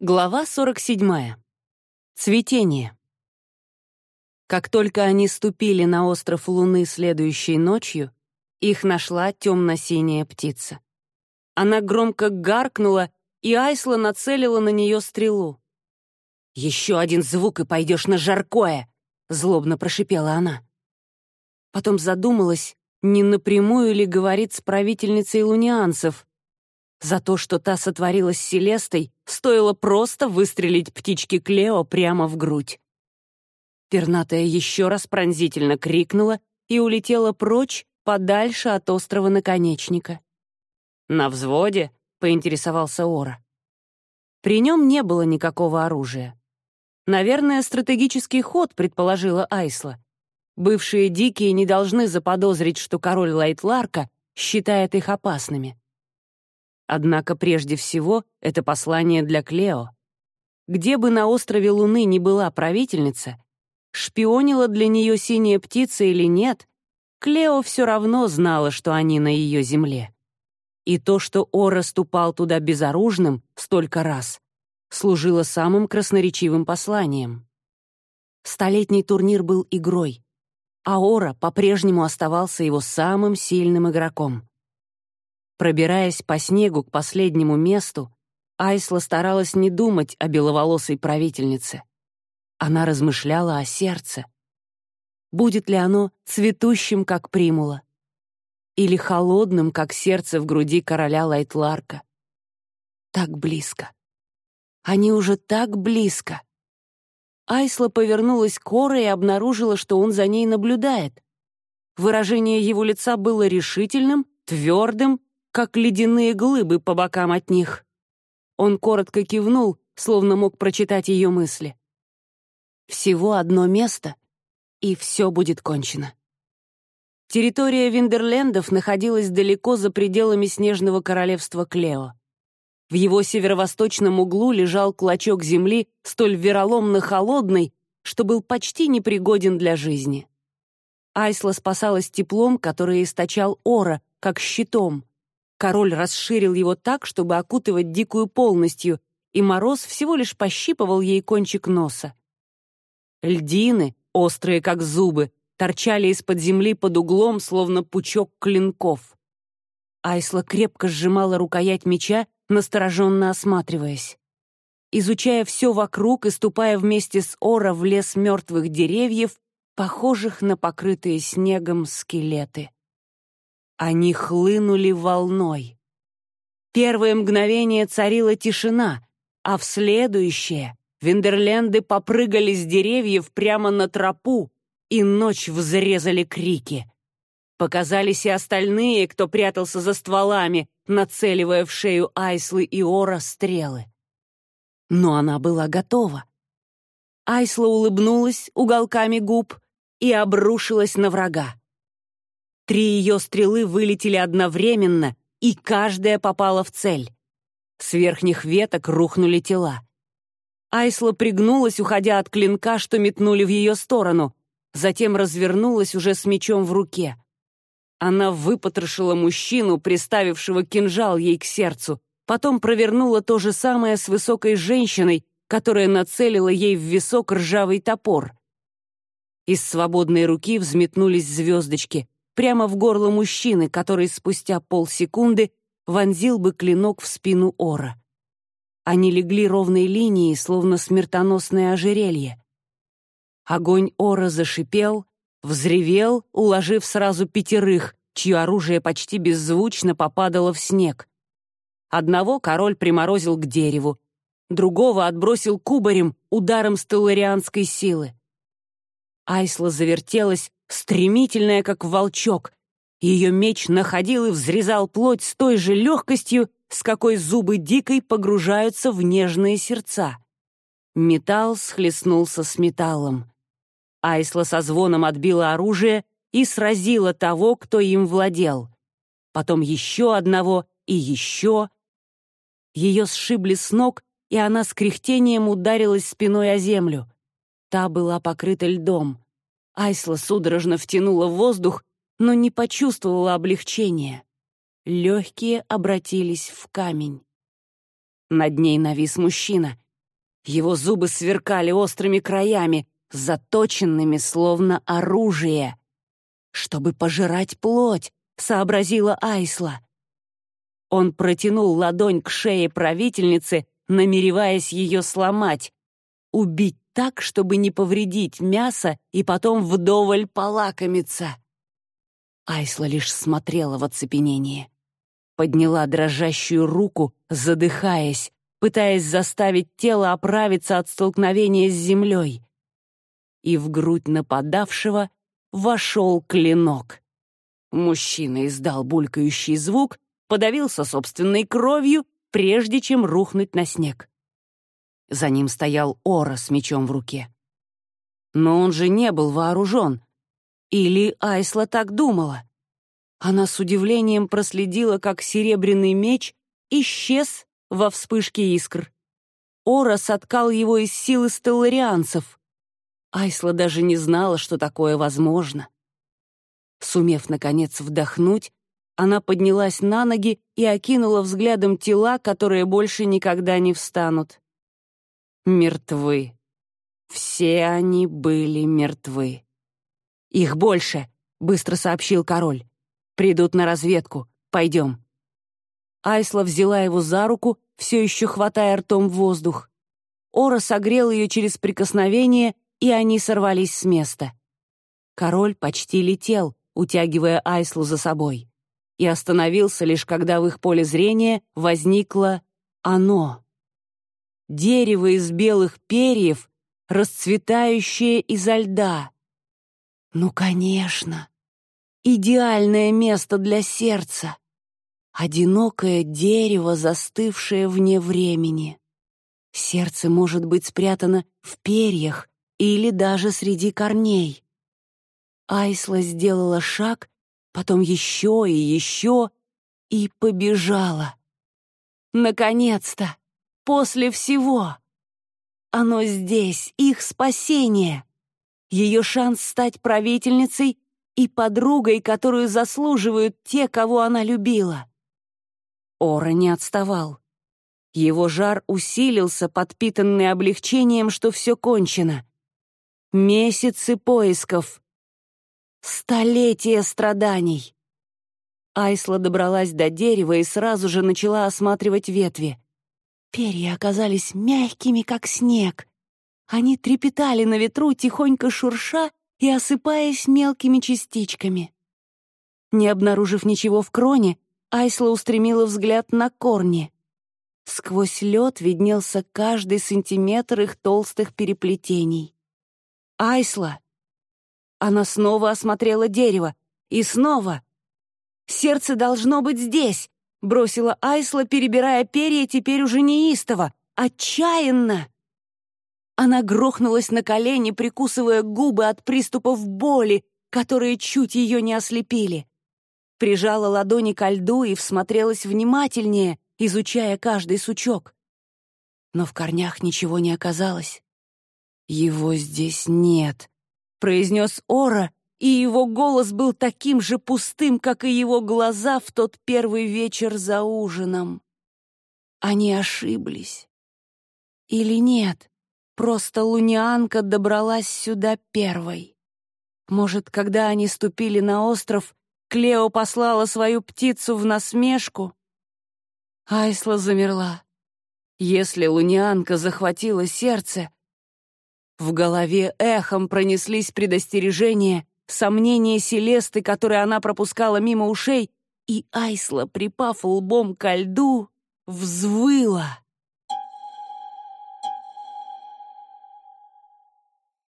Глава 47. Цветение. Как только они ступили на остров Луны следующей ночью, их нашла темно-синяя птица. Она громко гаркнула, и Айсла нацелила на нее стрелу. «Еще один звук, и пойдешь на жаркое!» — злобно прошипела она. Потом задумалась, не напрямую ли говорит с правительницей лунианцев, за то, что та сотворила с Селестой, стоило просто выстрелить птичке Клео прямо в грудь. Пернатая еще раз пронзительно крикнула и улетела прочь, подальше от острова Наконечника. «На взводе?» — поинтересовался Ора. При нем не было никакого оружия. Наверное, стратегический ход, предположила Айсла. Бывшие дикие не должны заподозрить, что король Лайтларка считает их опасными. Однако прежде всего это послание для Клео. Где бы на острове Луны ни была правительница, шпионила для нее синяя птица или нет, Клео все равно знала, что они на ее земле. И то, что Ора ступал туда безоружным столько раз, служило самым красноречивым посланием. Столетний турнир был игрой, а Ора по-прежнему оставался его самым сильным игроком. Пробираясь по снегу к последнему месту, Айсла старалась не думать о беловолосой правительнице. Она размышляла о сердце. Будет ли оно цветущим, как примула? Или холодным, как сердце в груди короля Лайтларка? Так близко. Они уже так близко. Айсла повернулась к Коре и обнаружила, что он за ней наблюдает. Выражение его лица было решительным, твердым как ледяные глыбы по бокам от них. Он коротко кивнул, словно мог прочитать ее мысли. Всего одно место, и все будет кончено. Территория Виндерлендов находилась далеко за пределами снежного королевства Клео. В его северо-восточном углу лежал клочок земли, столь вероломно холодный, что был почти непригоден для жизни. Айсла спасалась теплом, которое источал Ора, как щитом. Король расширил его так, чтобы окутывать дикую полностью, и мороз всего лишь пощипывал ей кончик носа. Льдины, острые как зубы, торчали из-под земли под углом, словно пучок клинков. Айсла крепко сжимала рукоять меча, настороженно осматриваясь. Изучая все вокруг и ступая вместе с Ора в лес мертвых деревьев, похожих на покрытые снегом скелеты. Они хлынули волной. Первое мгновение царила тишина, а в следующее Виндерленды попрыгали с деревьев прямо на тропу, и ночь взрезали крики. Показались и остальные, кто прятался за стволами, нацеливая в шею Айслы и Ора стрелы. Но она была готова. Айсла улыбнулась уголками губ и обрушилась на врага. Три ее стрелы вылетели одновременно, и каждая попала в цель. С верхних веток рухнули тела. Айсла пригнулась, уходя от клинка, что метнули в ее сторону, затем развернулась уже с мечом в руке. Она выпотрошила мужчину, приставившего кинжал ей к сердцу, потом провернула то же самое с высокой женщиной, которая нацелила ей в висок ржавый топор. Из свободной руки взметнулись звездочки — прямо в горло мужчины, который спустя полсекунды вонзил бы клинок в спину Ора. Они легли ровной линией, словно смертоносное ожерелье. Огонь Ора зашипел, взревел, уложив сразу пятерых, чье оружие почти беззвучно попадало в снег. Одного король приморозил к дереву, другого отбросил кубарем ударом стелларианской силы. Айсла завертелась, стремительная, как волчок. Ее меч находил и взрезал плоть с той же легкостью, с какой зубы дикой погружаются в нежные сердца. Металл схлестнулся с металлом. Айсла со звоном отбила оружие и сразила того, кто им владел. Потом еще одного и еще. Ее сшибли с ног, и она с кряхтением ударилась спиной о землю. Та была покрыта льдом. Айсла судорожно втянула воздух, но не почувствовала облегчения. Легкие обратились в камень. Над ней навис мужчина, Его зубы сверкали острыми краями, заточенными словно оружие. «Чтобы пожирать плоть», — сообразила Айсла. Он протянул ладонь к шее правительницы, намереваясь ее сломать, убить так, чтобы не повредить мясо и потом вдоволь полакомиться. Айсла лишь смотрела в оцепенении. Подняла дрожащую руку, задыхаясь, пытаясь заставить тело оправиться от столкновения с землей. И в грудь нападавшего вошел клинок. Мужчина издал булькающий звук, подавился собственной кровью, прежде чем рухнуть на снег. За ним стоял Ора с мечом в руке. Но он же не был вооружен. Или Айсла так думала? Она с удивлением проследила, как серебряный меч исчез во вспышке искр. Ора соткал его из силы стелларианцев. Айсла даже не знала, что такое возможно. Сумев, наконец, вдохнуть, она поднялась на ноги и окинула взглядом тела, которые больше никогда не встанут. Мертвы. Все они были мертвы. «Их больше», — быстро сообщил король. «Придут на разведку. Пойдем». Айсла взяла его за руку, все еще хватая ртом воздух. Ора согрел ее через прикосновение, и они сорвались с места. Король почти летел, утягивая Айслу за собой и остановился лишь когда в их поле зрения возникло оно. Дерево из белых перьев, расцветающее изо льда. Ну, конечно, идеальное место для сердца. Одинокое дерево, застывшее вне времени. Сердце может быть спрятано в перьях или даже среди корней. Айсла сделала шаг потом еще и еще, и побежала. Наконец-то! После всего! Оно здесь, их спасение! Ее шанс стать правительницей и подругой, которую заслуживают те, кого она любила. Ора не отставал. Его жар усилился, подпитанный облегчением, что все кончено. Месяцы поисков, Столетия страданий. Айсла добралась до дерева и сразу же начала осматривать ветви. Перья оказались мягкими, как снег. Они трепетали на ветру, тихонько шурша и осыпаясь мелкими частичками. Не обнаружив ничего в кроне, Айсла устремила взгляд на корни. Сквозь лед виднелся каждый сантиметр их толстых переплетений. «Айсла!» Она снова осмотрела дерево. И снова. «Сердце должно быть здесь!» — бросила Айсла, перебирая перья теперь уже неистово, отчаянно. Она грохнулась на колени, прикусывая губы от приступов боли, которые чуть ее не ослепили. Прижала ладони ко льду и всмотрелась внимательнее, изучая каждый сучок. Но в корнях ничего не оказалось. «Его здесь нет», произнес Ора, и его голос был таким же пустым, как и его глаза в тот первый вечер за ужином. Они ошиблись. Или нет, просто лунианка добралась сюда первой. Может, когда они ступили на остров, Клео послала свою птицу в насмешку? Айсла замерла. Если лунианка захватила сердце, в голове эхом пронеслись предостережения, сомнения Селесты, которые она пропускала мимо ушей, и Айсла, припав лбом ко льду, взвыла.